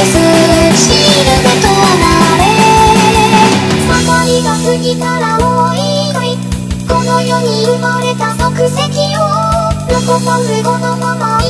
すシールでとられ盛りが過ぎたらもういいかいこの世に生まれた足跡を残さずこのまま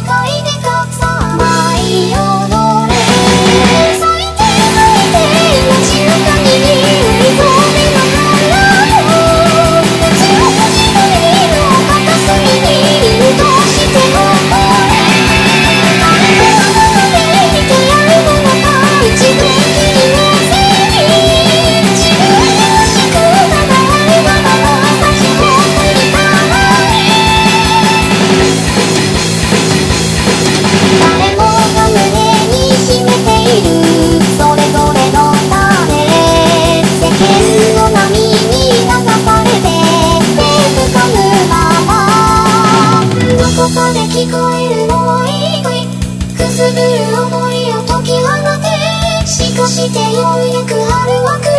こえる思い声くすぶる思いを解き放てしかしてようやく春は来る。